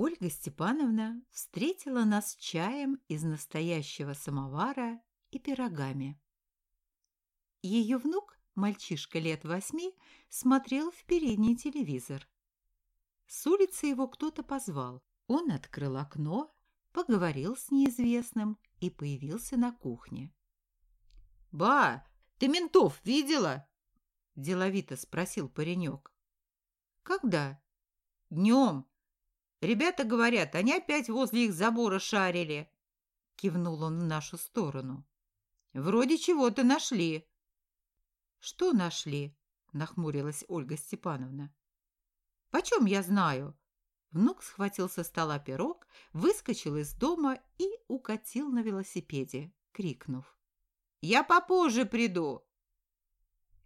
Ольга Степановна встретила нас чаем из настоящего самовара и пирогами. Ее внук, мальчишка лет восьми, смотрел в передний телевизор. С улицы его кто-то позвал. Он открыл окно, поговорил с неизвестным и появился на кухне. «Ба, ты ментов видела?» – деловито спросил паренек. «Когда?» «Днем. Ребята говорят, они опять возле их забора шарили. Кивнул он в нашу сторону. Вроде чего-то нашли. Что нашли? Нахмурилась Ольга Степановна. Почем я знаю? Внук схватил со стола пирог, выскочил из дома и укатил на велосипеде, крикнув. «Я попозже приду!»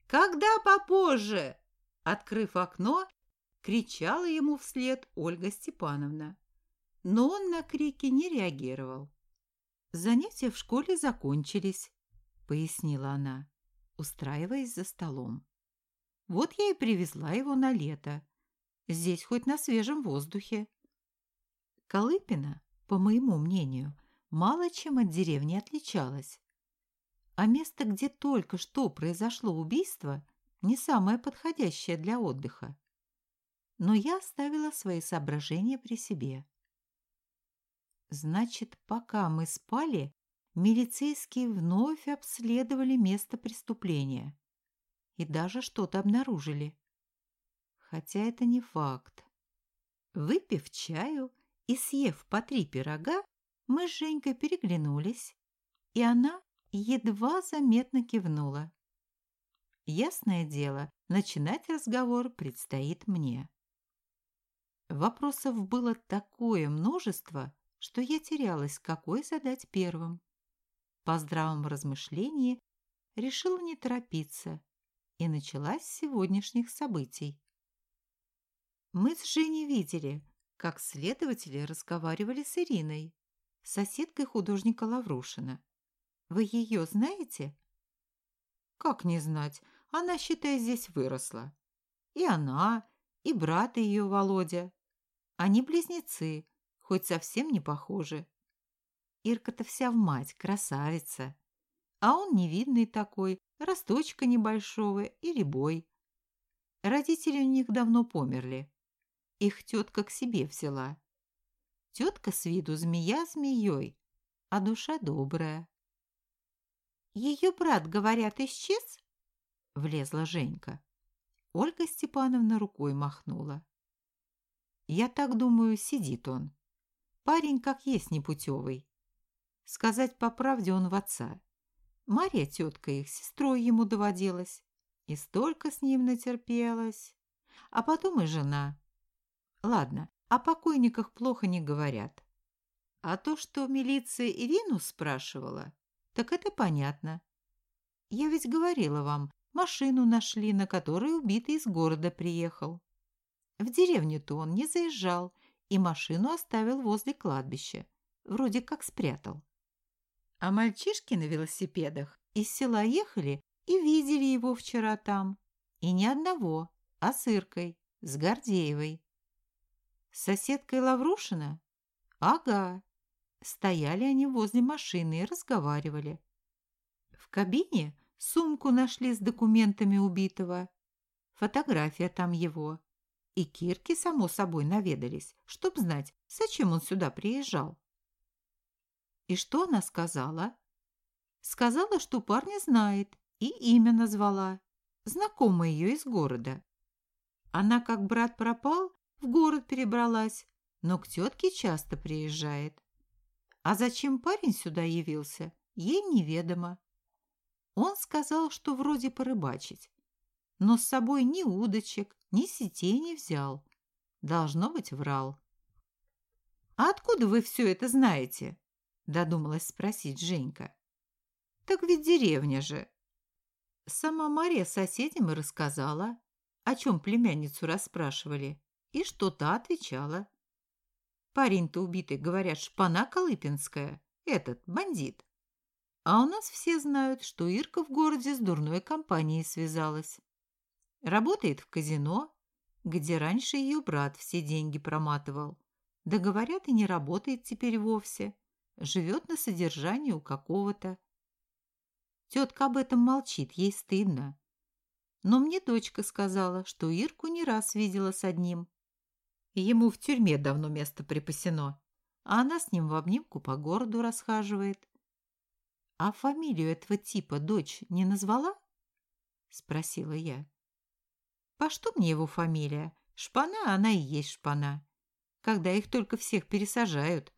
«Когда попозже?» Открыв окно, кричала ему вслед Ольга Степановна. Но он на крики не реагировал. «Занятия в школе закончились», — пояснила она, устраиваясь за столом. «Вот я и привезла его на лето. Здесь хоть на свежем воздухе». Колыпина, по моему мнению, мало чем от деревни отличалась. А место, где только что произошло убийство, не самое подходящее для отдыха но я оставила свои соображения при себе. Значит, пока мы спали, милицейские вновь обследовали место преступления и даже что-то обнаружили. Хотя это не факт. Выпив чаю и съев по три пирога, мы с Женькой переглянулись, и она едва заметно кивнула. Ясное дело, начинать разговор предстоит мне. Вопросов было такое множество, что я терялась, какой задать первым. По здравом размышлении решила не торопиться, и началась с сегодняшних событий. Мы с Женей видели, как следователи разговаривали с Ириной, соседкой художника Лаврушина. Вы ее знаете? Как не знать? Она, считай, здесь выросла. И она, и брат ее Володя. Они близнецы, хоть совсем не похожи. Ирка-то вся в мать, красавица. А он невидный такой, росточка небольшого и рябой. Родители у них давно померли. Их тетка к себе взяла. Тетка с виду змея змеей, а душа добрая. «Ее брат, говорят, исчез?» — влезла Женька. Ольга Степановна рукой махнула. Я так думаю, сидит он. Парень как есть непутевый. Сказать по правде он в отца. Марья тетка их сестрой ему доводилась. И столько с ним натерпелась. А потом и жена. Ладно, о покойниках плохо не говорят. А то, что милиция Ирину спрашивала, так это понятно. Я ведь говорила вам, машину нашли, на которой убитый из города приехал. В деревню-то он не заезжал и машину оставил возле кладбища. Вроде как спрятал. А мальчишки на велосипедах из села ехали и видели его вчера там. И не одного, а с Иркой, с Гордеевой. С соседкой Лаврушина? Ага. Стояли они возле машины и разговаривали. В кабине сумку нашли с документами убитого. Фотография там его. И Кирки, само собой, наведались, чтоб знать, зачем он сюда приезжал. И что она сказала? Сказала, что парня знает, и имя назвала. Знакомая ее из города. Она, как брат пропал, в город перебралась, но к тетке часто приезжает. А зачем парень сюда явился, ей неведомо. Он сказал, что вроде порыбачить, но с собой ни удочек, ни сетей не взял. Должно быть, врал. «А откуда вы все это знаете?» – додумалась спросить Женька. «Так ведь деревня же». Сама Мария соседям и рассказала, о чем племянницу расспрашивали, и что та отвечала. Парень-то убитый, говорят, шпана Колыпинская, этот, бандит. А у нас все знают, что Ирка в городе с дурной компанией связалась. Работает в казино, где раньше ее брат все деньги проматывал. Да говорят, и не работает теперь вовсе. Живет на содержании у какого-то. Тетка об этом молчит, ей стыдно. Но мне дочка сказала, что Ирку не раз видела с одним. Ему в тюрьме давно место припасено, а она с ним в обнимку по городу расхаживает. «А фамилию этого типа дочь не назвала?» — спросила я. «По что мне его фамилия? Шпана, она и есть шпана. Когда их только всех пересажают.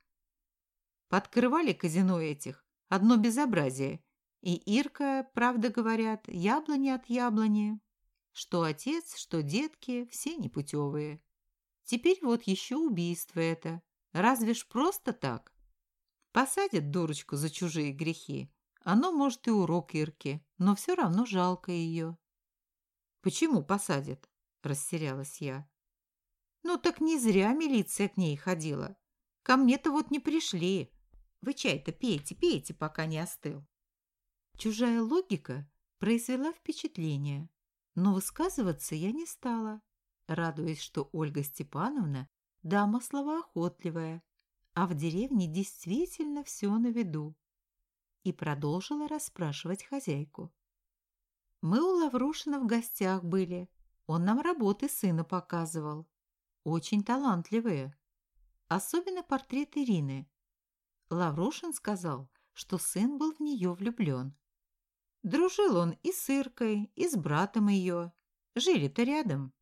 Подкрывали казино этих. Одно безобразие. И Ирка, правда говорят, яблони от яблони. Что отец, что детки, все непутевые. Теперь вот еще убийство это. Разве ж просто так? Посадят дурочку за чужие грехи. Оно, может, и урок Ирке, но все равно жалко ее. «Почему посадят?» – растерялась я. «Ну так не зря милиция к ней ходила. Ко мне-то вот не пришли. Вы чай-то пейте, пейте, пока не остыл». Чужая логика произвела впечатление, но высказываться я не стала, радуясь, что Ольга Степановна дама словоохотливая, а в деревне действительно все на виду. И продолжила расспрашивать хозяйку. Мы у Лаврушина в гостях были. Он нам работы сына показывал. Очень талантливые. Особенно портрет Ирины. Лаврушин сказал, что сын был в нее влюблен. Дружил он и с Иркой, и с братом ее. Жили-то рядом.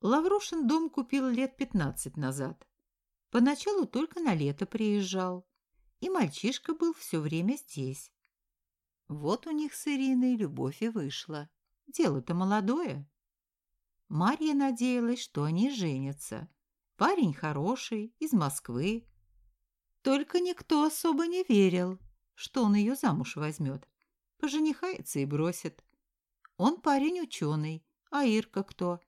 Лаврушин дом купил лет пятнадцать назад. Поначалу только на лето приезжал. И мальчишка был все время здесь. Вот у них с Ириной любовь и вышла. Дело-то молодое. Марья надеялась, что они женятся. Парень хороший, из Москвы. Только никто особо не верил, что он ее замуж возьмет поженихается и бросит. Он парень ученый, а Ирка кто?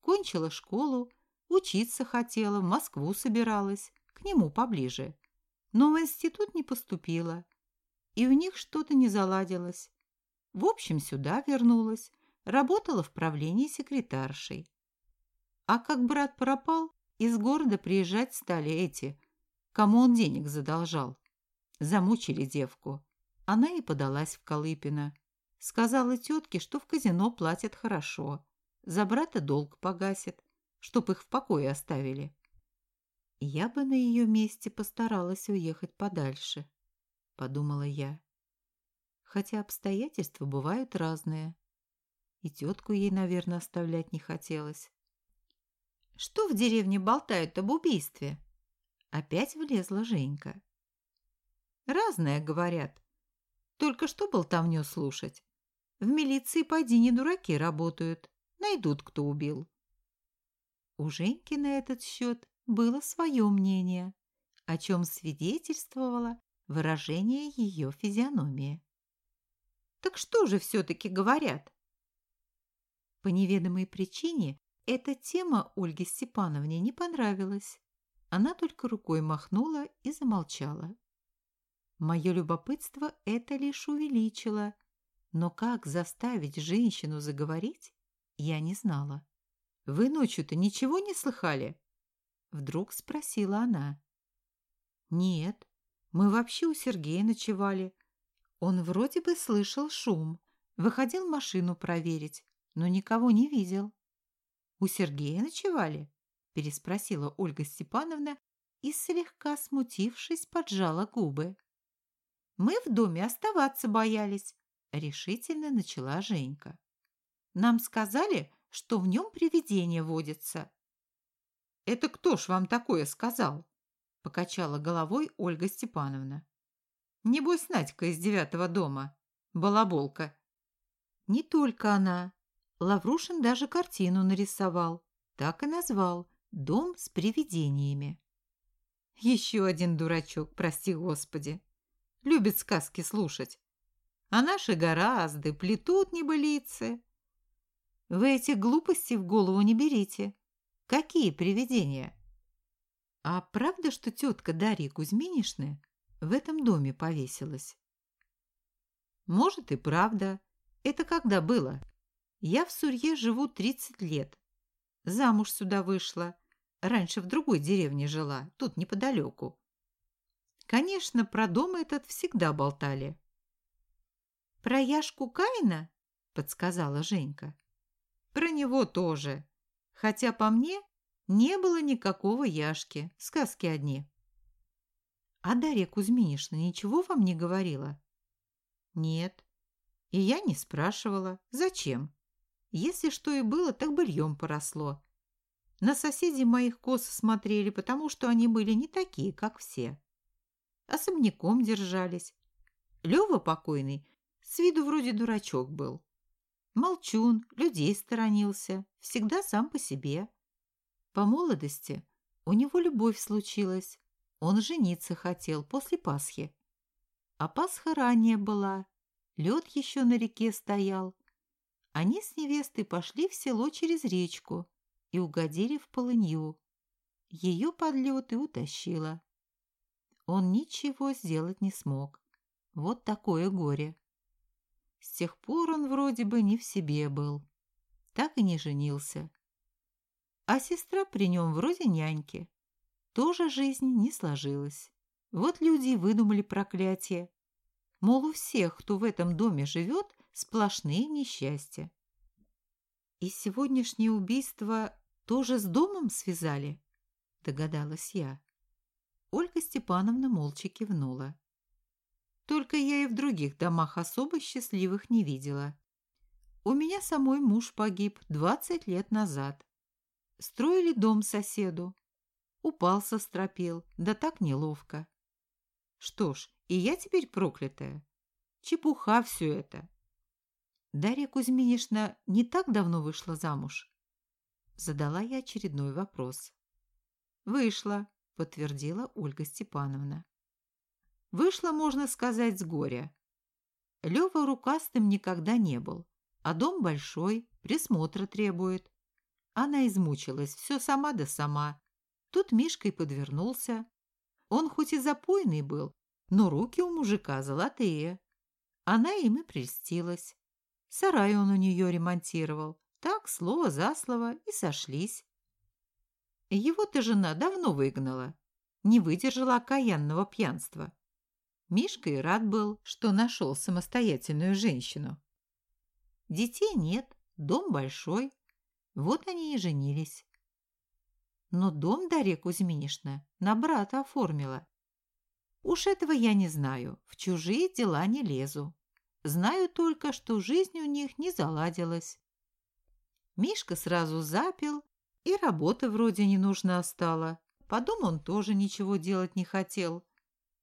Кончила школу, учиться хотела, в Москву собиралась, к нему поближе. Но в институт не поступила, и у них что-то не заладилось. В общем, сюда вернулась, работала в правлении секретаршей. А как брат пропал, из города приезжать стали эти, кому он денег задолжал. Замучили девку. Она и подалась в Колыпино. Сказала тетке, что в казино платят хорошо. За брата долг погасит, чтоб их в покое оставили. Я бы на ее месте постаралась уехать подальше, подумала я. Хотя обстоятельства бывают разные. И тетку ей, наверное, оставлять не хотелось. Что в деревне болтают об убийстве? Опять влезла Женька. Разное говорят. Только что болтовню слушать? В милиции поди не дураки работают. Найдут, кто убил. У Женьки на этот счет было свое мнение, о чем свидетельствовало выражение ее физиономии. Так что же все-таки говорят? По неведомой причине эта тема Ольге Степановне не понравилась. Она только рукой махнула и замолчала. Мое любопытство это лишь увеличило, но как заставить женщину заговорить, я не знала. «Вы ночью-то ничего не слыхали?» Вдруг спросила она. «Нет, мы вообще у Сергея ночевали. Он вроде бы слышал шум, выходил машину проверить, но никого не видел». «У Сергея ночевали?» переспросила Ольга Степановна и, слегка смутившись, поджала губы. Мы в доме оставаться боялись, решительно начала Женька. Нам сказали, что в нем привидение водится. Это кто ж вам такое сказал? Покачала головой Ольга Степановна. Небось, Надька из девятого дома. Балаболка. Не только она. Лаврушин даже картину нарисовал. Так и назвал «Дом с привидениями». Еще один дурачок, прости господи любит сказки слушать. А наши гораздо плетут небылицы. Вы эти глупости в голову не берите. Какие привидения? А правда, что тетка Дарья Кузьминишны в этом доме повесилась? Может и правда. Это когда было? Я в Сурье живу 30 лет. Замуж сюда вышла. Раньше в другой деревне жила, тут неподалеку. Конечно, про дом этот всегда болтали. «Про Яшку Каина?» – подсказала Женька. «Про него тоже. Хотя по мне не было никакого Яшки, сказки одни». «А Дарья Кузьминишна ничего вам не говорила?» «Нет. И я не спрашивала. Зачем? Если что и было, так быльем поросло. На соседей моих коз смотрели, потому что они были не такие, как все. Особняком держались. Лёва покойный с виду вроде дурачок был. Молчун, людей сторонился, всегда сам по себе. По молодости у него любовь случилась. Он жениться хотел после Пасхи. А Пасха ранее была, лед еще на реке стоял. Они с невестой пошли в село через речку и угодили в полынью. Ее под лед и утащила. Он ничего сделать не смог. Вот такое горе. С тех пор он вроде бы не в себе был. Так и не женился. А сестра при нем вроде няньки тоже жизнь не сложилась. Вот люди выдумали проклятие. Мол, у всех, кто в этом доме живет, сплошные несчастья. И сегодняшнее убийство тоже с домом связали? Догадалась я. Ольга Степановна молча кивнула. Только я и в других домах особо счастливых не видела. У меня самой муж погиб 20 лет назад. Строили дом соседу, Упал со стропил, да так неловко. Что ж, и я теперь проклятая. Чепуха все это. Дарья Кузьминишна не так давно вышла замуж? Задала я очередной вопрос. Вышла, подтвердила Ольга Степановна. Вышла, можно сказать, с горя. Лёва рукастым никогда не был, а дом большой, присмотра требует. Она измучилась, все сама да сама, Тут Мишка и подвернулся. Он хоть и запойный был, но руки у мужика золотые. Она им и прельстилась. Сарай он у нее ремонтировал. Так, слово за слово, и сошлись. Его-то жена давно выгнала. Не выдержала окаянного пьянства. Мишка и рад был, что нашел самостоятельную женщину. Детей нет, дом большой. Вот они и женились. Но дом Дарья Кузьминишна на брата оформила. Уж этого я не знаю, в чужие дела не лезу. Знаю только, что жизнь у них не заладилась. Мишка сразу запил, и работа вроде не нужна стала. По дому он тоже ничего делать не хотел.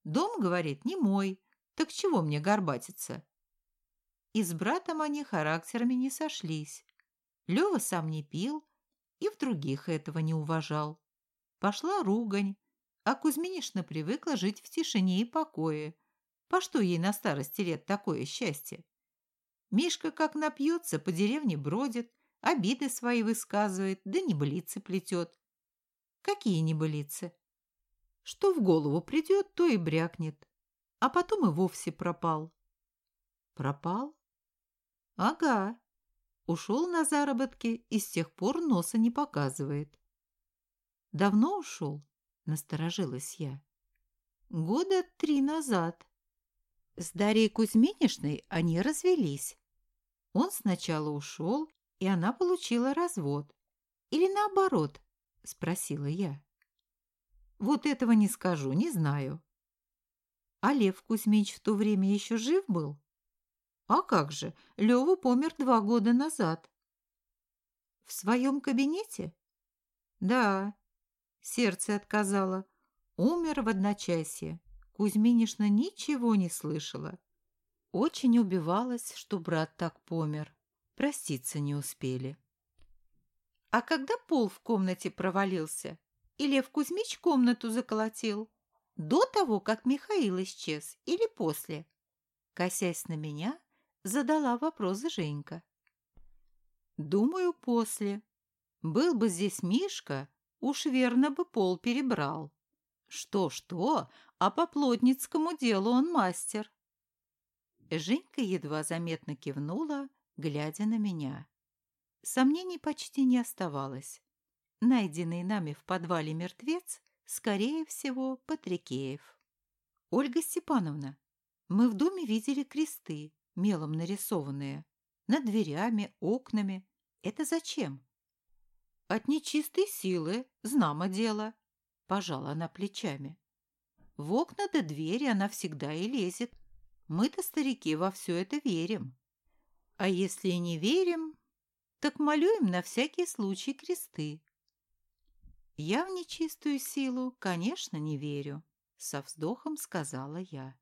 Дом, говорит, не мой, так чего мне горбатиться? И с братом они характерами не сошлись. Лёва сам не пил, и в других этого не уважал. Пошла ругань, а Кузьминишна привыкла жить в тишине и покое. По что ей на старости лет такое счастье? Мишка как напьется, по деревне бродит, обиды свои высказывает, да небылицы плетет. Какие небылицы? Что в голову придет, то и брякнет. А потом и вовсе пропал. Пропал? Ага, Ушел на заработки и с тех пор носа не показывает. «Давно ушел?» – насторожилась я. «Года три назад. С Дарьей Кузьминишной они развелись. Он сначала ушел, и она получила развод. Или наоборот?» – спросила я. «Вот этого не скажу, не знаю». «А Лев Кузьмич в то время еще жив был?» А как же, Лёва помер два года назад. В своем кабинете? Да. Сердце отказало. Умер в одночасье. Кузьминишна ничего не слышала. Очень убивалась, что брат так помер. Проститься не успели. А когда пол в комнате провалился, и Лев Кузьмич комнату заколотил? До того, как Михаил исчез, или после? Косясь на меня, Задала вопрос Женька. Думаю, после. Был бы здесь Мишка, уж верно бы пол перебрал. Что-что, а по плотницкому делу он мастер. Женька едва заметно кивнула, глядя на меня. Сомнений почти не оставалось. Найденный нами в подвале мертвец, скорее всего, Патрикеев. Ольга Степановна, мы в доме видели кресты, мелом нарисованные, над дверями, окнами. Это зачем? От нечистой силы, знамо дело, пожала она плечами. В окна до двери она всегда и лезет. Мы-то, старики, во все это верим. А если не верим, так молюем на всякий случай кресты. Я в нечистую силу, конечно, не верю, со вздохом сказала я.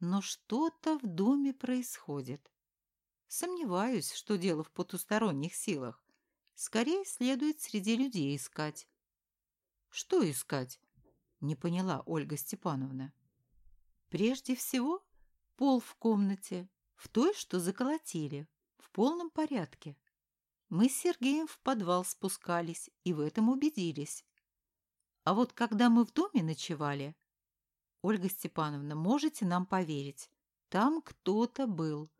Но что-то в доме происходит. Сомневаюсь, что дело в потусторонних силах. Скорее следует среди людей искать. Что искать? Не поняла Ольга Степановна. Прежде всего, пол в комнате, в той, что заколотили, в полном порядке. Мы с Сергеем в подвал спускались и в этом убедились. А вот когда мы в доме ночевали, Ольга Степановна, можете нам поверить, там кто-то был.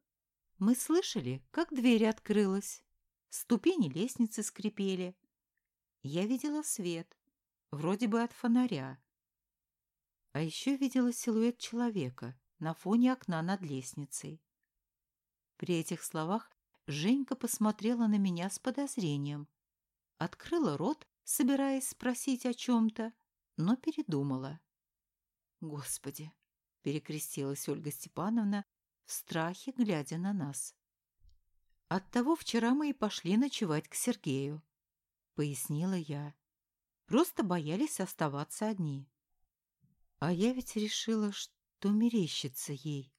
Мы слышали, как дверь открылась, ступени лестницы скрипели. Я видела свет, вроде бы от фонаря. А еще видела силуэт человека на фоне окна над лестницей. При этих словах Женька посмотрела на меня с подозрением. Открыла рот, собираясь спросить о чем-то, но передумала. «Господи!» — перекрестилась Ольга Степановна в страхе, глядя на нас. «Оттого вчера мы и пошли ночевать к Сергею», — пояснила я. «Просто боялись оставаться одни». «А я ведь решила, что мерещится ей»,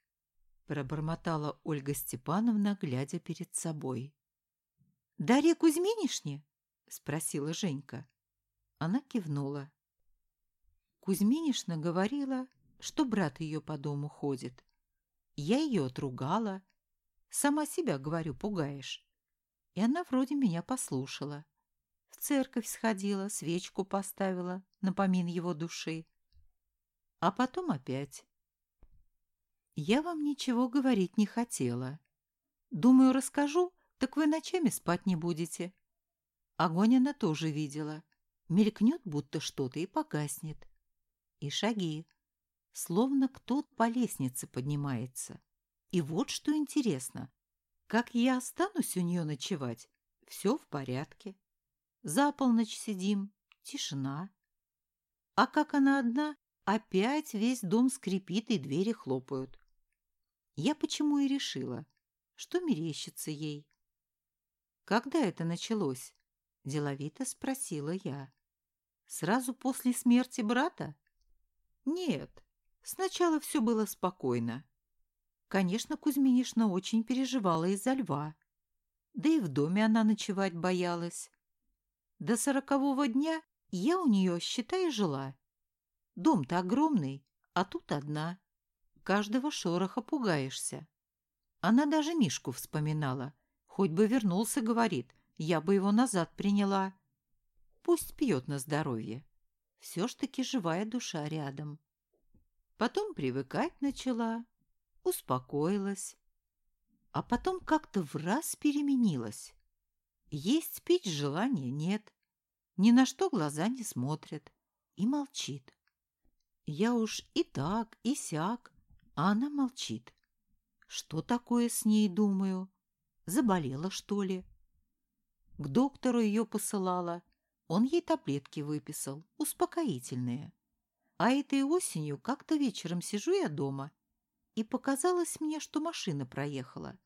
пробормотала Ольга Степановна, глядя перед собой. «Дарья Кузьминишне?» — спросила Женька. Она кивнула. Кузьминишна говорила, что брат ее по дому ходит. Я ее отругала. Сама себя, говорю, пугаешь. И она вроде меня послушала. В церковь сходила, свечку поставила на помин его души. А потом опять. Я вам ничего говорить не хотела. Думаю, расскажу, так вы ночами спать не будете. Огонь она тоже видела. Мелькнет, будто что-то, и погаснет. И шаги. Словно кто-то по лестнице поднимается. И вот что интересно. Как я останусь у нее ночевать, все в порядке. За полночь сидим, тишина. А как она одна, опять весь дом скрипит и двери хлопают. Я почему и решила, что мерещится ей. «Когда это началось?» – деловито спросила я. «Сразу после смерти брата?» «Нет, сначала все было спокойно. Конечно, Кузьминишна очень переживала из-за льва. Да и в доме она ночевать боялась. До сорокового дня я у нее, считай, жила. Дом-то огромный, а тут одна. Каждого шороха пугаешься. Она даже Мишку вспоминала. Хоть бы вернулся, говорит, я бы его назад приняла. Пусть пьет на здоровье. Все ж таки живая душа рядом. Потом привыкать начала, успокоилась. А потом как-то в раз переменилась. Есть пить желания нет. Ни на что глаза не смотрят. И молчит. Я уж и так, и сяк, а она молчит. Что такое с ней, думаю? Заболела, что ли? К доктору ее посылала. Он ей таблетки выписал, успокоительные. А этой осенью как-то вечером сижу я дома, и показалось мне, что машина проехала.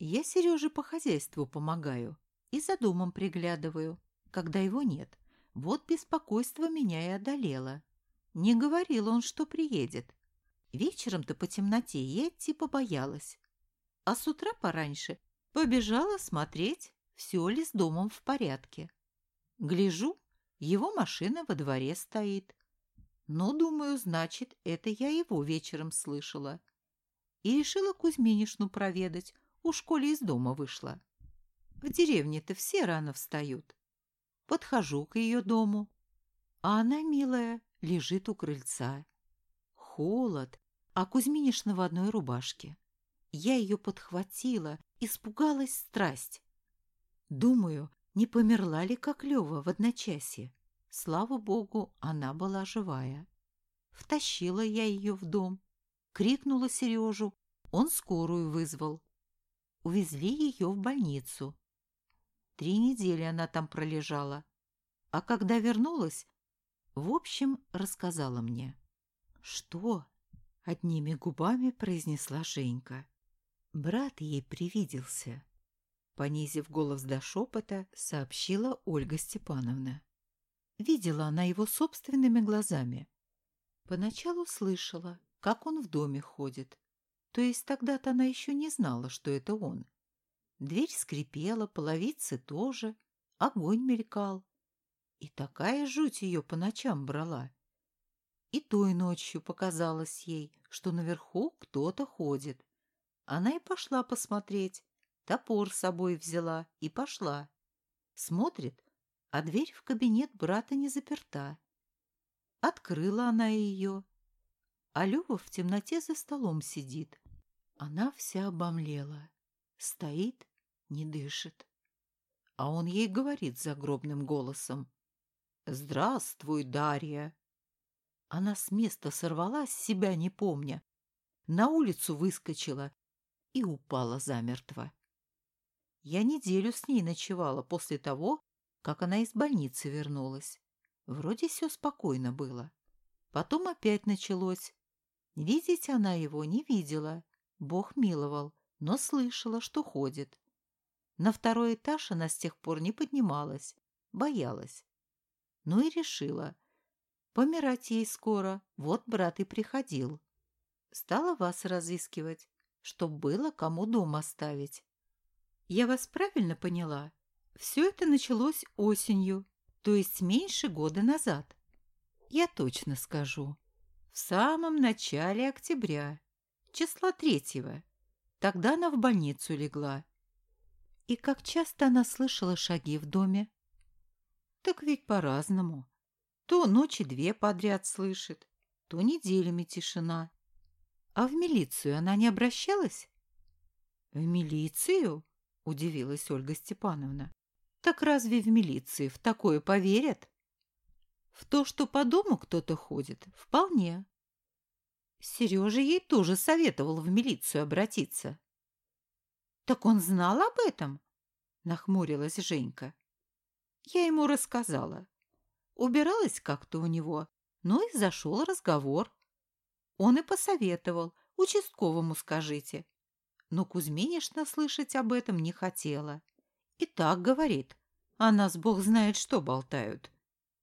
Я Сереже по хозяйству помогаю и за домом приглядываю, когда его нет. Вот беспокойство меня и одолело. Не говорил он, что приедет, Вечером-то по темноте я идти побоялась. А с утра пораньше побежала смотреть, все ли с домом в порядке. Гляжу, его машина во дворе стоит. Но, думаю, значит, это я его вечером слышала. И решила Кузьминишну проведать, у школе из дома вышла. В деревне-то все рано встают. Подхожу к ее дому, а она, милая, лежит у крыльца холод, а Кузьминишна в одной рубашке. Я ее подхватила, испугалась страсть. Думаю, Не померла ли, как Лева, в одночасье? Слава богу, она была живая. Втащила я ее в дом, крикнула Сережу, он скорую вызвал. Увезли ее в больницу. Три недели она там пролежала. А когда вернулась, в общем, рассказала мне. «Что?» — одними губами произнесла Женька. Брат ей привиделся. Понизив голос до шепота, сообщила Ольга Степановна. Видела она его собственными глазами. Поначалу слышала, как он в доме ходит. То есть тогда-то она еще не знала, что это он. Дверь скрипела, половицы тоже, огонь мелькал. И такая жуть ее по ночам брала. И той ночью показалось ей, что наверху кто-то ходит. Она и пошла посмотреть, топор с собой взяла и пошла. Смотрит, а дверь в кабинет брата не заперта. Открыла она ее, а Лёва в темноте за столом сидит. Она вся обомлела, стоит, не дышит. А он ей говорит загробным голосом. «Здравствуй, Дарья!» Она с места сорвалась, себя не помня, на улицу выскочила и упала замертво. Я неделю с ней ночевала после того, как она из больницы вернулась. Вроде все спокойно было. Потом опять началось. Видеть она его не видела. Бог миловал, но слышала, что ходит. На второй этаж она с тех пор не поднималась, боялась. Ну и решила. Помирать ей скоро, вот брат и приходил. Стала вас разыскивать, чтоб было кому дом оставить. Я вас правильно поняла? Все это началось осенью, то есть меньше года назад. Я точно скажу. В самом начале октября, числа третьего. Тогда она в больницу легла. И как часто она слышала шаги в доме? Так ведь по-разному. То ночи две подряд слышит, то неделями тишина. А в милицию она не обращалась? В милицию? — удивилась Ольга Степановна. «Так разве в милиции в такое поверят?» «В то, что по дому кто-то ходит, вполне». Сережа ей тоже советовал в милицию обратиться. «Так он знал об этом?» — нахмурилась Женька. Я ему рассказала. Убиралась как-то у него, но и зашел разговор. Он и посоветовал, участковому скажите но Кузьминишна слышать об этом не хотела. И так говорит, а нас бог знает что болтают.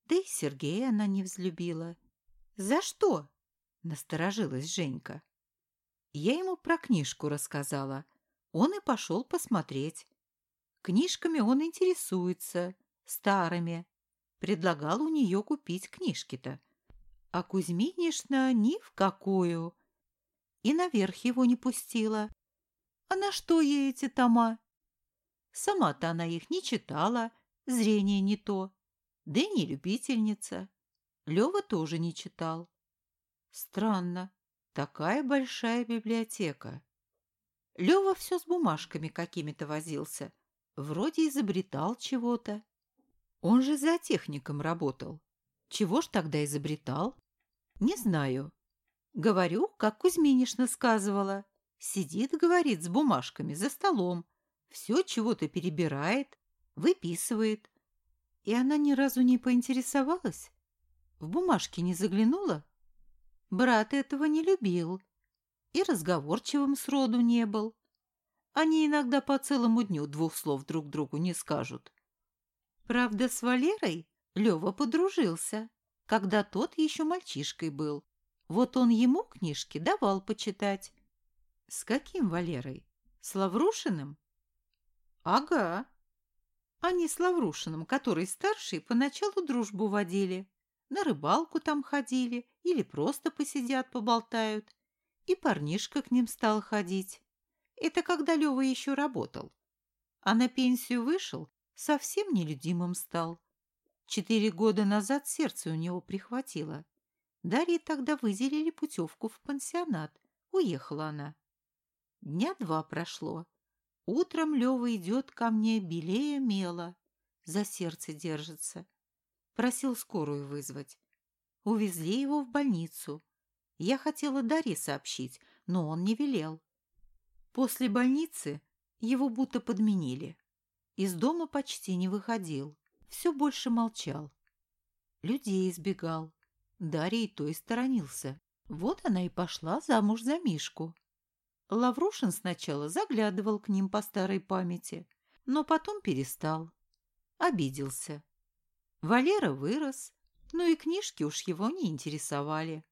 Да и Сергея она не взлюбила. «За что?» — насторожилась Женька. Я ему про книжку рассказала. Он и пошел посмотреть. Книжками он интересуется, старыми. Предлагал у нее купить книжки-то. А Кузьминишна ни в какую. И наверх его не пустила. А на что ей эти тома? Сама-то она их не читала, зрение не то, да и не любительница. Лёва тоже не читал. Странно, такая большая библиотека. Лёва все с бумажками какими-то возился, вроде изобретал чего-то. Он же за техником работал. Чего ж тогда изобретал? Не знаю. Говорю, как Кузьминишна сказывала. Сидит, говорит, с бумажками за столом, все чего-то перебирает, выписывает. И она ни разу не поинтересовалась? В бумажки не заглянула? Брат этого не любил и разговорчивым сроду не был. Они иногда по целому дню двух слов друг другу не скажут. Правда, с Валерой Лёва подружился, когда тот еще мальчишкой был. Вот он ему книжки давал почитать, с каким Валерой? С Лаврушиным? Ага. Они с Лаврушиным, который старший, поначалу дружбу водили. На рыбалку там ходили или просто посидят, поболтают. И парнишка к ним стал ходить. Это когда Лёва еще работал. А на пенсию вышел, совсем нелюдимым стал. Четыре года назад сердце у него прихватило. Дарье тогда выделили путевку в пансионат. Уехала она. Дня два прошло. Утром Лёва идет ко мне белее мела. за сердце держится. Просил скорую вызвать. Увезли его в больницу. Я хотела Дарье сообщить, но он не велел. После больницы его будто подменили. Из дома почти не выходил, все больше молчал. Людей избегал. Дарья и той сторонился. Вот она и пошла замуж за Мишку. Лаврушин сначала заглядывал к ним по старой памяти, но потом перестал. Обиделся. Валера вырос, но и книжки уж его не интересовали.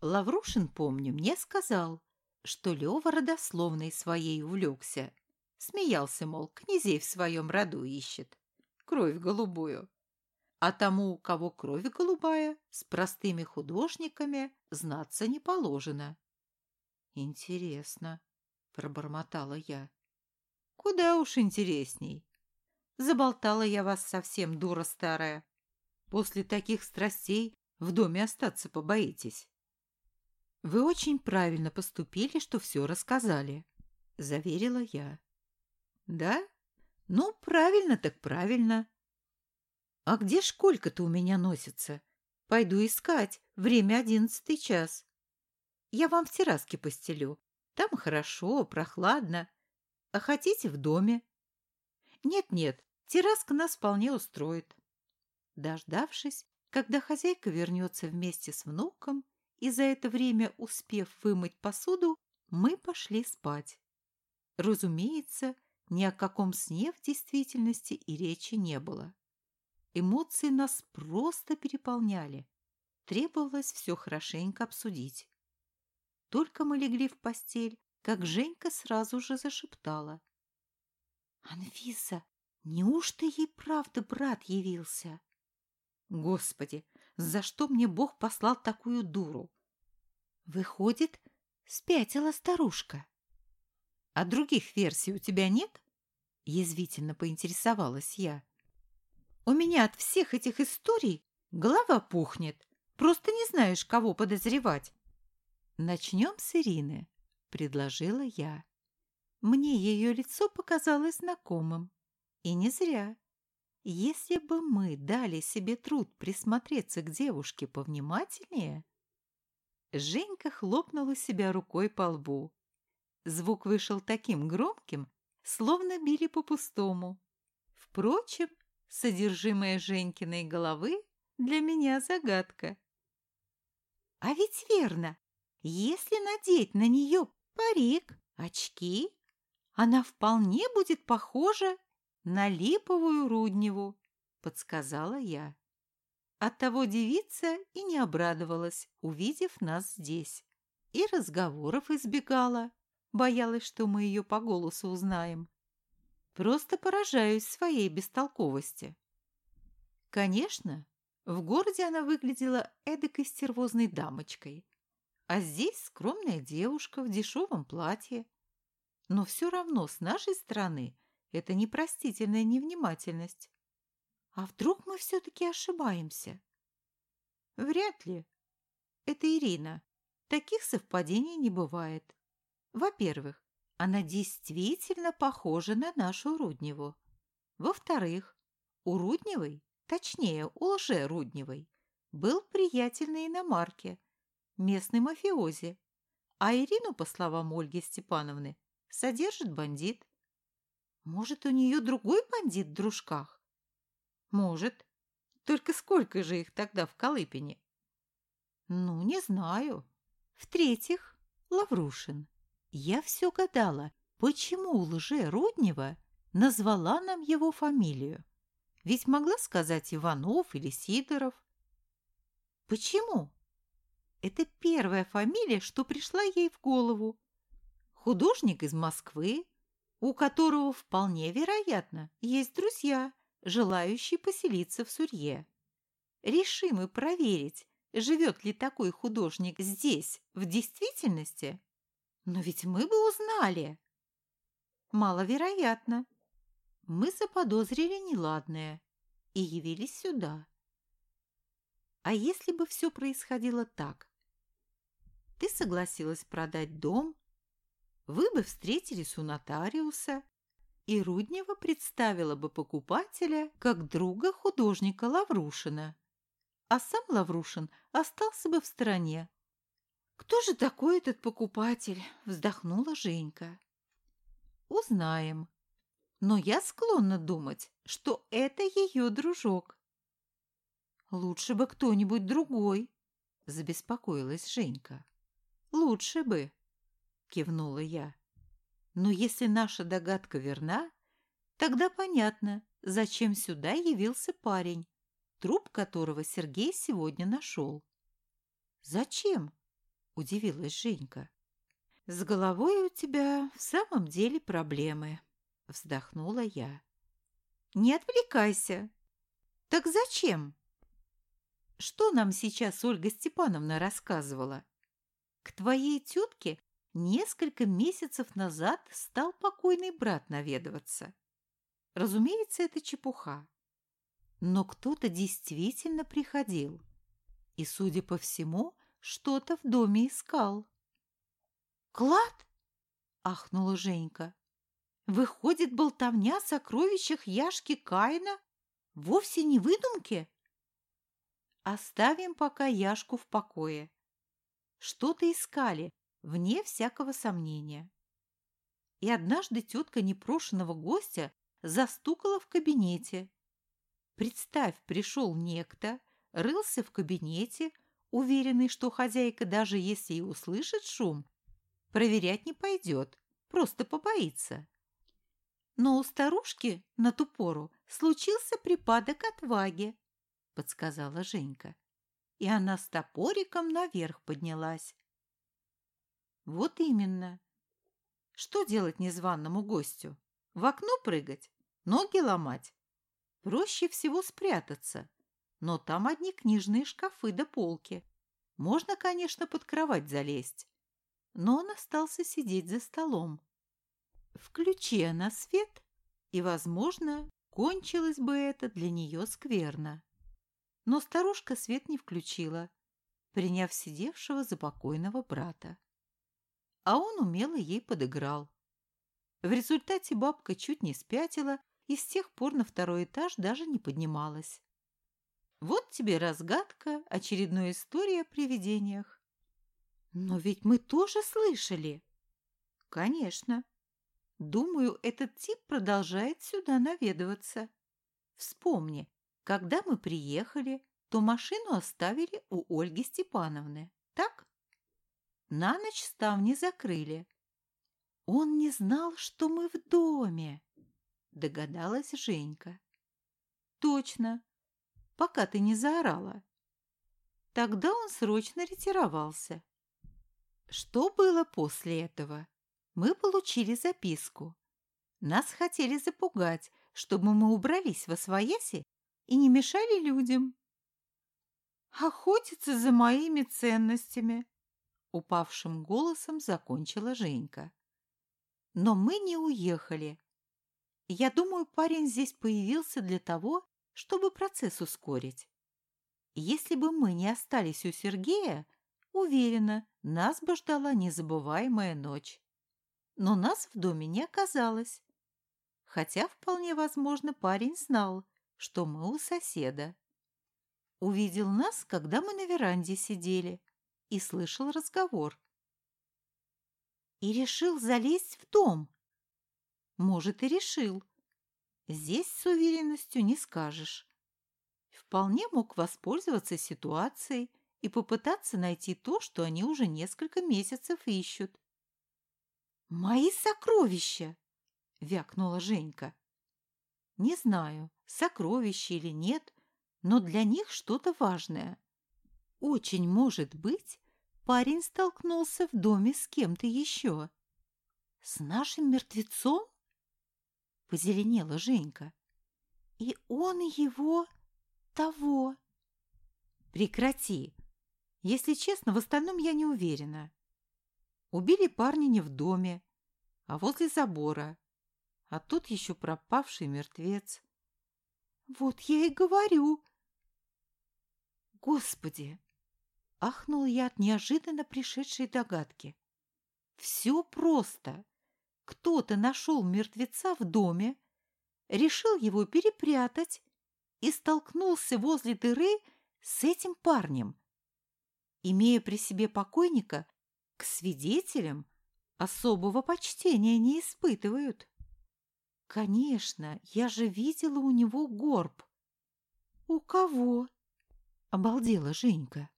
Лаврушин, помню, мне сказал, что Лёва родословной своей увлекся. Смеялся, мол, князей в своем роду ищет. Кровь голубую. А тому, у кого кровь голубая, с простыми художниками знаться не положено. «Интересно», — пробормотала я. «Куда уж интересней. Заболтала я вас совсем, дура старая. После таких страстей в доме остаться побоитесь». «Вы очень правильно поступили, что все рассказали», — заверила я. «Да? Ну, правильно так правильно. А где школька-то у меня носится? Пойду искать. Время одиннадцатый час». Я вам в терраске постелю. Там хорошо, прохладно. А хотите в доме? Нет-нет, терраска нас вполне устроит. Дождавшись, когда хозяйка вернется вместе с внуком, и за это время, успев вымыть посуду, мы пошли спать. Разумеется, ни о каком сне в действительности и речи не было. Эмоции нас просто переполняли. Требовалось все хорошенько обсудить. Только мы легли в постель, как Женька сразу же зашептала. «Анфиса, неужто ей правда брат явился?» «Господи, за что мне Бог послал такую дуру?» «Выходит, спятила старушка». «А других версий у тебя нет?» Язвительно поинтересовалась я. «У меня от всех этих историй голова пухнет. Просто не знаешь, кого подозревать. «Начнем с Ирины», — предложила я. Мне ее лицо показалось знакомым. И не зря. Если бы мы дали себе труд присмотреться к девушке повнимательнее... Женька хлопнула себя рукой по лбу. Звук вышел таким громким, словно били по-пустому. Впрочем, содержимое Женькиной головы для меня загадка. «А ведь верно!» Если надеть на нее парик, очки, она вполне будет похожа на липовую Рудневу, подсказала я. Оттого девица и не обрадовалась, увидев нас здесь. И разговоров избегала, боялась, что мы ее по голосу узнаем. Просто поражаюсь своей бестолковости. Конечно, в городе она выглядела эдакой стервозной дамочкой, а здесь скромная девушка в дешевом платье. Но все равно с нашей стороны это непростительная невнимательность. А вдруг мы все-таки ошибаемся? Вряд ли. Это Ирина. Таких совпадений не бывает. Во-первых, она действительно похожа на нашу Рудневу. Во-вторых, у Рудневой, точнее, у лже-Рудневой, был приятель на иномарке, местный мафиози, а Ирину, по словам Ольги Степановны, содержит бандит. Может, у нее другой бандит в дружках? Может. Только сколько же их тогда в Колыпине? Ну, не знаю. В-третьих, Лаврушин. Я все гадала, почему лже-Руднева назвала нам его фамилию. Ведь могла сказать Иванов или Сидоров. Почему? Это первая фамилия, что пришла ей в голову. Художник из Москвы, у которого вполне вероятно есть друзья, желающие поселиться в Сурье. Решим и проверить, живет ли такой художник здесь, в действительности. Но ведь мы бы узнали. Маловероятно. Мы заподозрили неладное и явились сюда. А если бы все происходило так? Ты согласилась продать дом, вы бы встретились у нотариуса, и Руднева представила бы покупателя как друга художника Лаврушина, а сам Лаврушин остался бы в стороне. «Кто же такой этот покупатель?» – вздохнула Женька. «Узнаем. Но я склонна думать, что это ее дружок». «Лучше бы кто-нибудь другой», – забеспокоилась Женька. «Лучше бы», – кивнула я. «Но если наша догадка верна, тогда понятно, зачем сюда явился парень, труп которого Сергей сегодня нашел». «Зачем?» – удивилась Женька. «С головой у тебя в самом деле проблемы», – вздохнула я. «Не отвлекайся. Так зачем?» Что нам сейчас Ольга Степановна рассказывала? К твоей тетке несколько месяцев назад стал покойный брат наведываться. Разумеется, это чепуха. Но кто-то действительно приходил. И, судя по всему, что-то в доме искал. «Клад?» – ахнула Женька. «Выходит, болтовня о сокровищах Яшки Каина вовсе не выдумки?» Оставим пока Яшку в покое. Что-то искали, вне всякого сомнения. И однажды тетка непрошенного гостя застукала в кабинете. Представь, пришел некто, рылся в кабинете, уверенный, что хозяйка, даже если и услышит шум, проверять не пойдет, просто побоится. Но у старушки на ту пору случился припадок отваги, — подсказала Женька. И она с топориком наверх поднялась. Вот именно. Что делать незваному гостю? В окно прыгать? Ноги ломать? Проще всего спрятаться. Но там одни книжные шкафы да полки. Можно, конечно, под кровать залезть. Но он остался сидеть за столом. Включи она свет, и, возможно, кончилось бы это для нее скверно. Но старушка свет не включила, приняв сидевшего за покойного брата. А он умело ей подыграл. В результате бабка чуть не спятила и с тех пор на второй этаж даже не поднималась. Вот тебе разгадка, очередной история о привидениях. Но ведь мы тоже слышали. Конечно. Думаю, этот тип продолжает сюда наведываться. Вспомни, когда мы приехали, то машину оставили у Ольги Степановны, так? На ночь ставни закрыли. Он не знал, что мы в доме, догадалась Женька. Точно, пока ты не заорала. Тогда он срочно ретировался. Что было после этого? Мы получили записку. Нас хотели запугать, чтобы мы убрались во свояси и не мешали людям. Охотиться за моими ценностями, упавшим голосом закончила Женька. Но мы не уехали. Я думаю, парень здесь появился для того, чтобы процесс ускорить. Если бы мы не остались у Сергея, уверена, нас бы ждала незабываемая ночь. Но нас в доме не оказалось. Хотя, вполне возможно, парень знал, что мы у соседа. Увидел нас, когда мы на веранде сидели, и слышал разговор. И решил залезть в дом. Может, и решил. Здесь с уверенностью не скажешь. Вполне мог воспользоваться ситуацией и попытаться найти то, что они уже несколько месяцев ищут. «Мои сокровища!» — вякнула Женька. «Не знаю, сокровище или нет, но для них что-то важное. Очень может быть, парень столкнулся в доме с кем-то еще. С нашим мертвецом? Позеленела Женька. И он его того. Прекрати. Если честно, в остальном я не уверена. Убили парня не в доме, а возле забора. А тут еще пропавший мертвец. Вот я и говорю. Господи! Ахнул я от неожиданно пришедшей догадки. Все просто. кто-то нашел мертвеца в доме, решил его перепрятать и столкнулся возле дыры с этим парнем. Имея при себе покойника, к свидетелям особого почтения не испытывают. Конечно, я же видела у него горб. У кого? Обалдела Женька.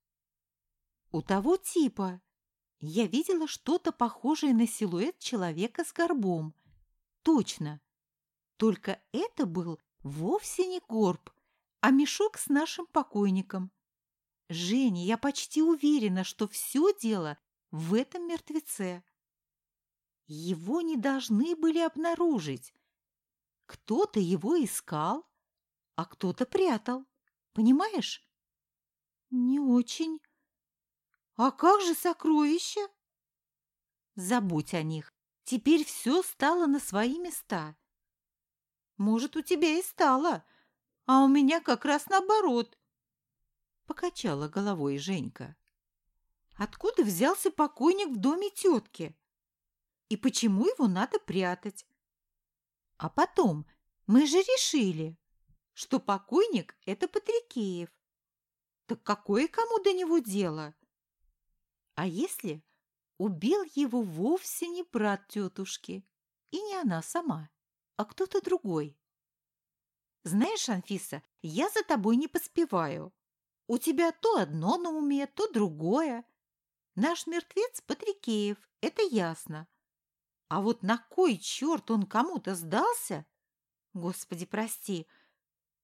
У того типа. Я видела что-то похожее на силуэт человека с горбом. Точно. Только это был вовсе не горб, а мешок с нашим покойником. Женя, я почти уверена, что все дело в этом мертвеце. Его не должны были обнаружить. Кто-то его искал, а кто-то прятал. Понимаешь? Не очень. А как же сокровища? Забудь о них. Теперь все стало на свои места. Может, у тебя и стало, а у меня как раз наоборот. Покачала головой Женька. Откуда взялся покойник в доме тетки? И почему его надо прятать? А потом, мы же решили, что покойник – это Патрикеев. Так какое кому до него дело? А если убил его вовсе не брат тетушки, и не она сама, а кто-то другой? Знаешь, Анфиса, я за тобой не поспеваю. У тебя то одно на уме, то другое. Наш мертвец Патрикеев, это ясно. А вот на кой черт он кому-то сдался? Господи, прости,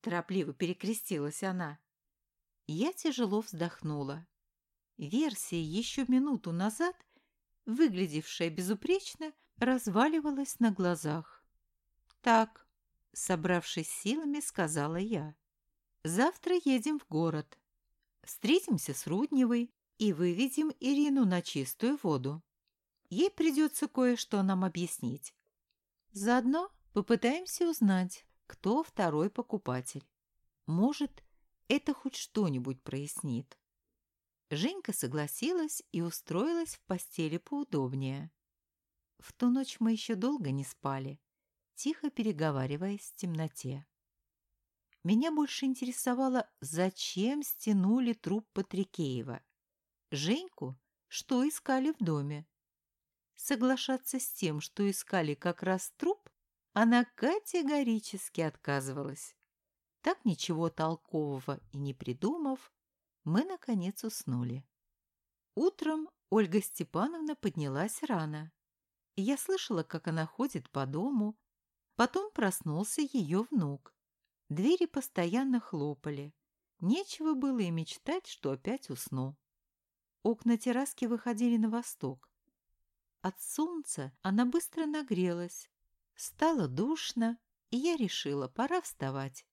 торопливо перекрестилась она. Я тяжело вздохнула. Версия еще минуту назад, выглядевшая безупречно, разваливалась на глазах. «Так», — собравшись силами, сказала я, — «завтра едем в город. Встретимся с Рудневой и выведем Ирину на чистую воду. Ей придется кое-что нам объяснить. Заодно попытаемся узнать, кто второй покупатель. Может, это хоть что-нибудь прояснит. Женька согласилась и устроилась в постели поудобнее. В ту ночь мы еще долго не спали, тихо переговариваясь в темноте. Меня больше интересовало, зачем стянули труп Патрикеева. Женьку, что искали в доме. Соглашаться с тем, что искали как раз труп, она категорически отказывалась. Так ничего толкового и не придумав, мы, наконец, уснули. Утром Ольга Степановна поднялась рано. Я слышала, как она ходит по дому. Потом проснулся ее внук. Двери постоянно хлопали. Нечего было и мечтать, что опять усну. Окна терраски выходили на восток. От солнца она быстро нагрелась. Стало душно, и я решила, пора вставать.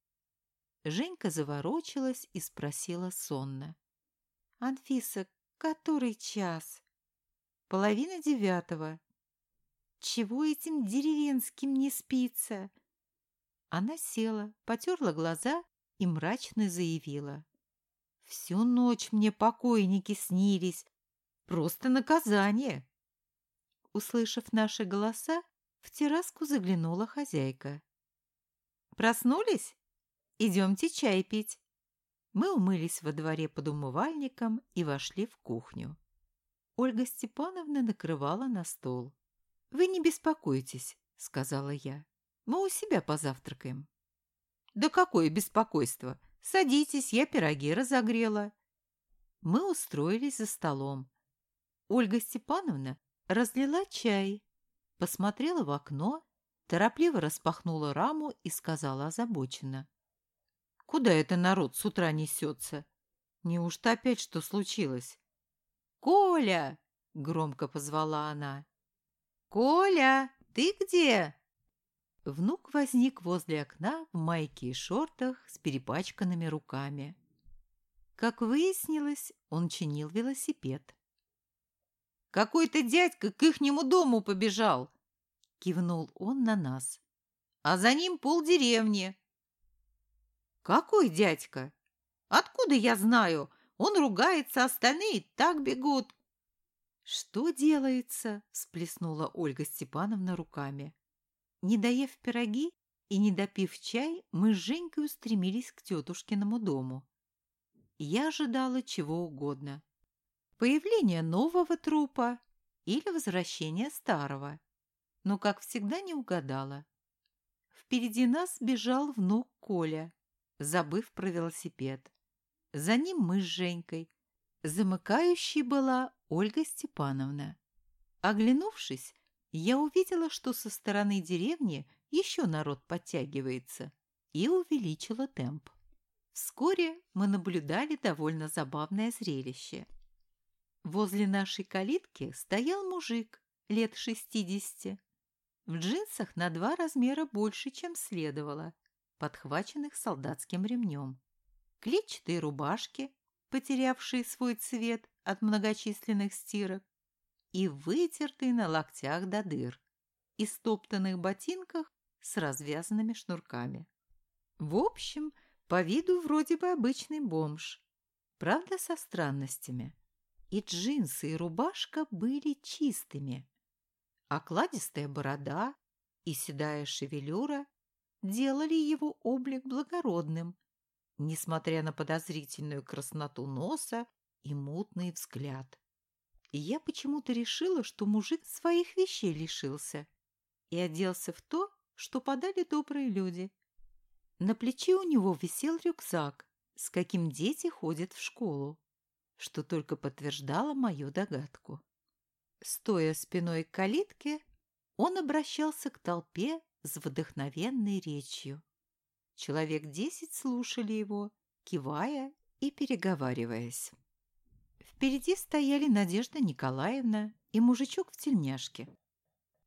Женька заворочилась и спросила сонно. «Анфиса, который час?» «Половина девятого». «Чего этим деревенским не спится?» Она села, потерла глаза и мрачно заявила. «Всю ночь мне покойники снились. Просто наказание!» Услышав наши голоса, в терраску заглянула хозяйка. «Проснулись? Идемте чай пить». Мы умылись во дворе под умывальником и вошли в кухню. Ольга Степановна накрывала на стол. «Вы не беспокойтесь», — сказала я. «Мы у себя позавтракаем». «Да какое беспокойство! Садитесь, я пироги разогрела». Мы устроились за столом. Ольга Степановна разлила чай, посмотрела в окно, торопливо распахнула раму и сказала озабоченно. «Куда это народ с утра несется? Неужто опять что случилось?» «Коля!» — громко позвала она. «Коля, ты где?» Внук возник возле окна в майке и шортах с перепачканными руками. Как выяснилось, он чинил велосипед. Какой-то дядька к ихнему дому побежал!» Кивнул он на нас. «А за ним полдеревни». «Какой дядька? Откуда я знаю? Он ругается, остальные так бегут». «Что делается?» – всплеснула Ольга Степановна руками. Не доев пироги и не допив чай, мы с Женькой устремились к тетушкиному дому. Я ожидала чего угодно. Появление нового трупа или возвращение старого. Но, как всегда, не угадала. Впереди нас бежал внук Коля, забыв про велосипед. За ним мы с Женькой. Замыкающей была Ольга Степановна. Оглянувшись, я увидела, что со стороны деревни еще народ подтягивается, и увеличила темп. Вскоре мы наблюдали довольно забавное зрелище. Возле нашей калитки стоял мужик лет шестидесяти, в джинсах на два размера больше, чем следовало, подхваченных солдатским ремнем, клетчатые рубашки, потерявшие свой цвет от многочисленных стирок, и вытертый на локтях до дыр, и стоптанных ботинках с развязанными шнурками. В общем, по виду вроде бы обычный бомж, правда, со странностями. И джинсы, и рубашка были чистыми. Окладистая борода и седая шевелюра делали его облик благородным, несмотря на подозрительную красноту носа и мутный взгляд. И я почему-то решила, что мужик своих вещей лишился и оделся в то, что подали добрые люди. На плече у него висел рюкзак, с каким дети ходят в школу, что только подтверждало мою догадку. Стоя спиной к калитке, он обращался к толпе с вдохновенной речью. Человек десять слушали его, кивая и переговариваясь. Впереди стояли Надежда Николаевна и мужичок в тельняшке.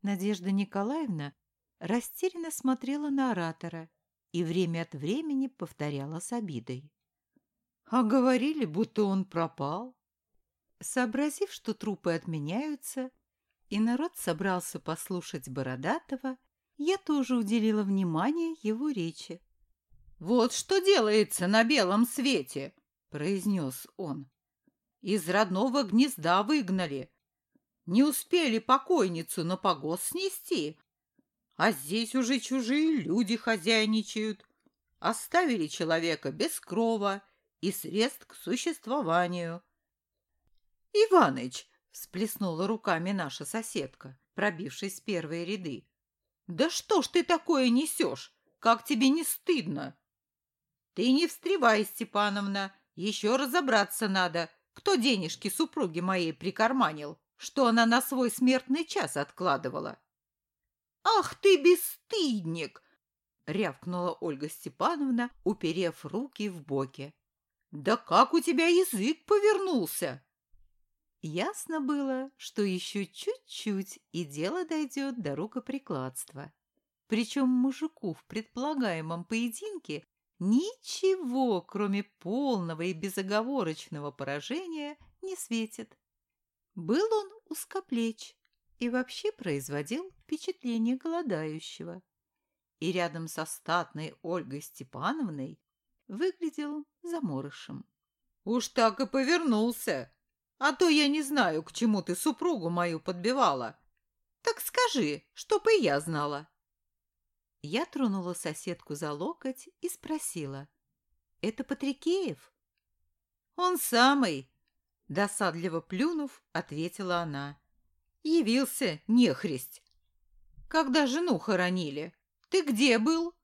Надежда Николаевна растерянно смотрела на оратора и время от времени повторяла с обидой. «А говорили, будто он пропал». Сообразив, что трупы отменяются, и народ собрался послушать Бородатого, я тоже уделила внимание его речи. «Вот что делается на белом свете!» — произнес он. «Из родного гнезда выгнали. Не успели покойницу на погост снести, а здесь уже чужие люди хозяйничают. Оставили человека без крова и средств к существованию». «Иваныч!» — всплеснула руками наша соседка, пробившись в первые ряды. «Да что ж ты такое несешь? Как тебе не стыдно?» Ты не встревай, Степановна, еще разобраться надо, кто денежки супруги моей прикарманил, что она на свой смертный час откладывала. Ах ты бесстыдник! рявкнула Ольга Степановна, уперев руки в боки. Да как у тебя язык повернулся? Ясно было, что еще чуть-чуть, и дело дойдет до рукоприкладства. Причем мужику в предполагаемом поединке ничего, кроме полного и безоговорочного поражения, не светит. Был он узкоплеч и вообще производил впечатление голодающего. И рядом со статной Ольгой Степановной выглядел заморышем. «Уж так и повернулся! А то я не знаю, к чему ты супругу мою подбивала. Так скажи, чтоб и я знала!» Я тронула соседку за локоть и спросила. «Это Патрикеев?» «Он самый!» Досадливо плюнув, ответила она. «Явился нехристь. Когда жену хоронили, ты где был?»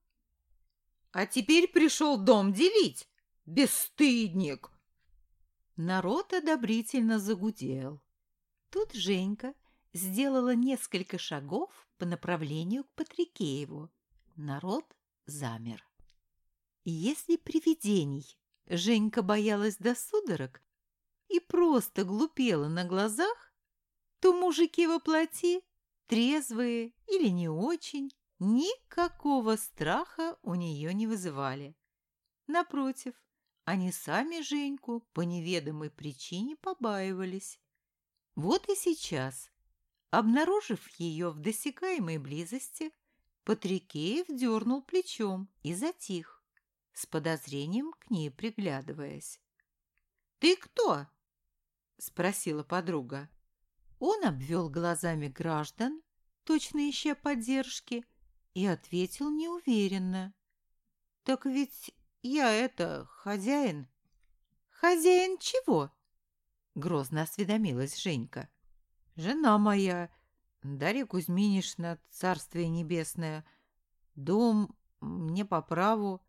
«А теперь пришел дом делить, бесстыдник!» Народ одобрительно загудел. Тут Женька сделала несколько шагов по направлению к Патрикееву. Народ замер. Если привидений Женька боялась до судорог и просто глупела на глазах, то мужики во плоти, трезвые или не очень, никакого страха у нее не вызывали. Напротив, они сами Женьку по неведомой причине побаивались. Вот и сейчас, обнаружив ее в досягаемой близости, Патрикеев дернул плечом и затих, с подозрением к ней приглядываясь. «Ты кто?» — спросила подруга. Он обвел глазами граждан, точно ища поддержки, и ответил неуверенно. «Так ведь я это, хозяин». «Хозяин чего?» — грозно осведомилась Женька. «Жена моя, Дарья Кузьминишна, царствие небесное, дом мне по праву...»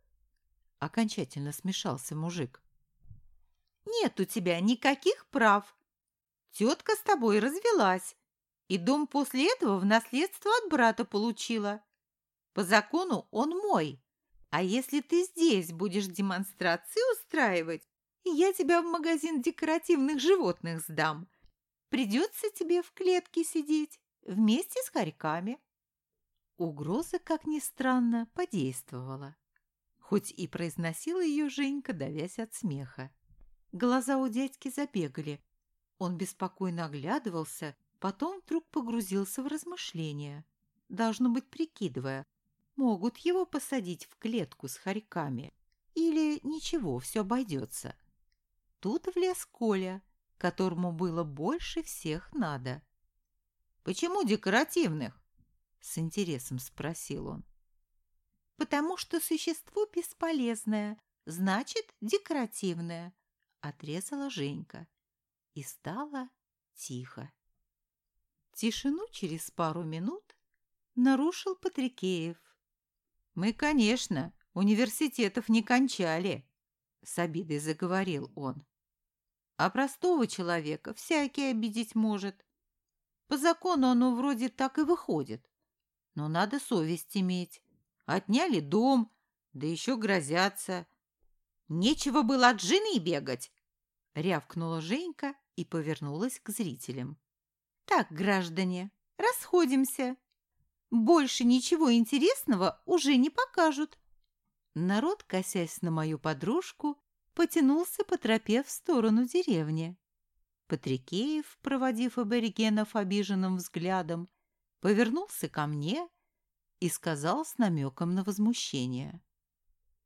Окончательно смешался мужик. «Нет у тебя никаких прав. Тетка с тобой развелась, и дом после этого в наследство от брата получила. По закону он мой. А если ты здесь будешь демонстрации устраивать, я тебя в магазин декоративных животных сдам. Придется тебе в клетке сидеть вместе с хорьками». Угроза, как ни странно, подействовала. Хоть и произносила ее Женька, давясь от смеха. Глаза у дядьки забегали. Он беспокойно оглядывался, потом вдруг погрузился в размышления, должно быть, прикидывая, могут его посадить в клетку с хорьками или ничего, все обойдется. Тут влез Коля, которому было больше всех надо. «Почему декоративных?» — с интересом спросил он. «Потому что существо бесполезное, значит, декоративное», — отрезала Женька. И стало тихо. Тишину через пару минут нарушил Патрикеев. «Мы, конечно, университетов не кончали», — с обидой заговорил он. «А простого человека всякий обидеть может. По закону оно вроде так и выходит. Но надо совесть иметь. Отняли дом, да еще грозятся. Нечего было от жены бегать!» Рявкнула Женька и повернулась к зрителям. «Так, граждане, расходимся. Больше ничего интересного уже не покажут». Народ, косясь на мою подружку, потянулся по тропе в сторону деревни. Патрикеев, проводив аборигенов обиженным взглядом, повернулся ко мне и сказал с намеком на возмущение.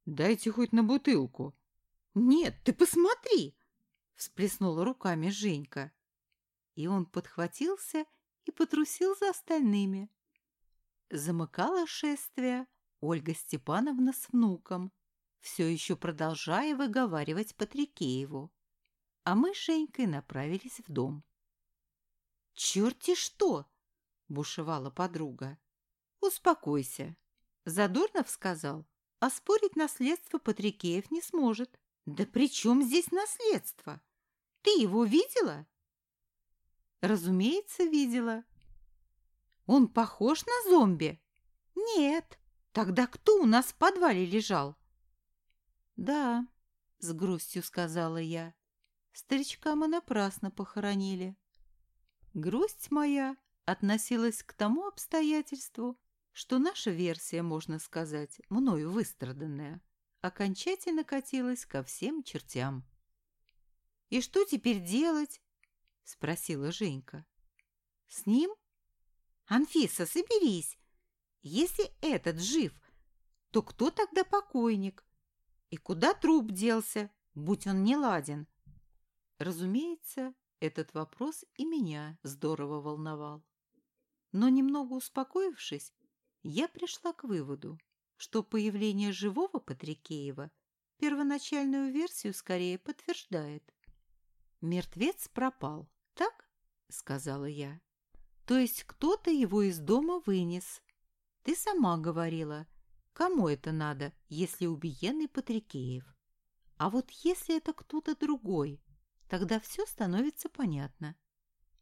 «Дайте хоть на бутылку». «Нет, ты посмотри!» — всплеснула руками Женька. И он подхватился и потрусил за остальными. Замыкала шествие Ольга Степановна с внуком, все еще продолжая выговаривать Патрикееву. А мы с Женькой направились в дом. «Черти что!» — бушевала подруга. «Успокойся!» Задорнов сказал, а спорить наследство Патрикеев не сможет. «Да при чем здесь наследство? Ты его видела?» «Разумеется, видела». «Он похож на зомби?» «Нет». «Тогда кто у нас в подвале лежал?» «Да», — с грустью сказала я. «Старичка мы напрасно похоронили». Грусть моя относилась к тому обстоятельству, что наша версия, можно сказать, мною выстраданная, окончательно катилась ко всем чертям. «И что теперь делать?» — спросила Женька. «С ним?» «Анфиса, соберись! Если этот жив, то кто тогда покойник? И куда труп делся, будь он не ладен?» Разумеется, этот вопрос и меня здорово волновал. Но немного успокоившись, я пришла к выводу, что появление живого Патрикеева первоначальную версию скорее подтверждает. «Мертвец пропал, так?» — сказала я. «То есть кто-то его из дома вынес. Ты сама говорила, кому это надо, если убиенный Патрикеев? А вот если это кто-то другой, тогда все становится понятно.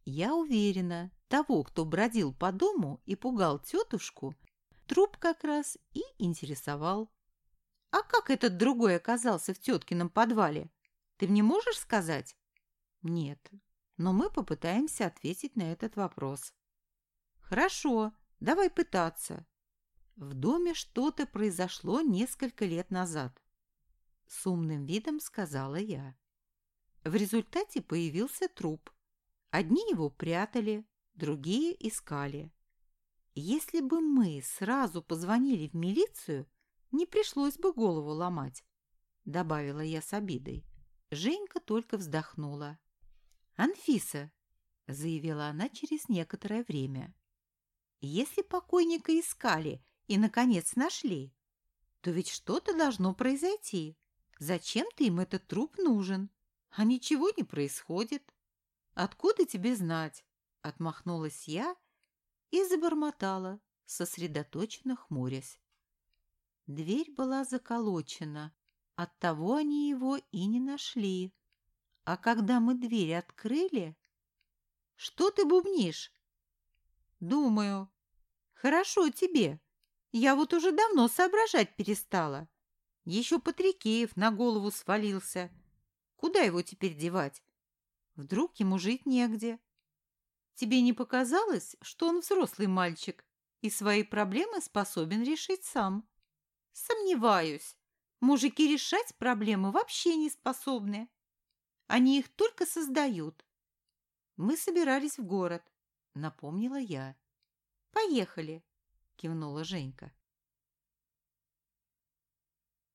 Я уверена, того, кто бродил по дому и пугал тетушку, Труп как раз и интересовал. «А как этот другой оказался в теткином подвале? Ты мне можешь сказать?» «Нет, но мы попытаемся ответить на этот вопрос». «Хорошо, давай пытаться». В доме что-то произошло несколько лет назад. С умным видом сказала я. В результате появился труп. Одни его прятали, другие искали. Если бы мы сразу позвонили в милицию, не пришлось бы голову ломать, добавила я с обидой. Женька только вздохнула. Анфиса, заявила она через некоторое время. Если покойника искали и, наконец, нашли, то ведь что-то должно произойти. Зачем-то им этот труп нужен, а ничего не происходит. Откуда тебе знать? Отмахнулась я и забормотала, сосредоточенно хмурясь. Дверь была заколочена, оттого они его и не нашли. А когда мы дверь открыли... Что ты бубнишь? Думаю. Хорошо тебе. Я вот уже давно соображать перестала. Еще Патрикеев на голову свалился. Куда его теперь девать? Вдруг ему жить негде. Тебе не показалось, что он взрослый мальчик и свои проблемы способен решить сам? Сомневаюсь. Мужики решать проблемы вообще не способны. Они их только создают. Мы собирались в город, напомнила я. Поехали, кивнула Женька.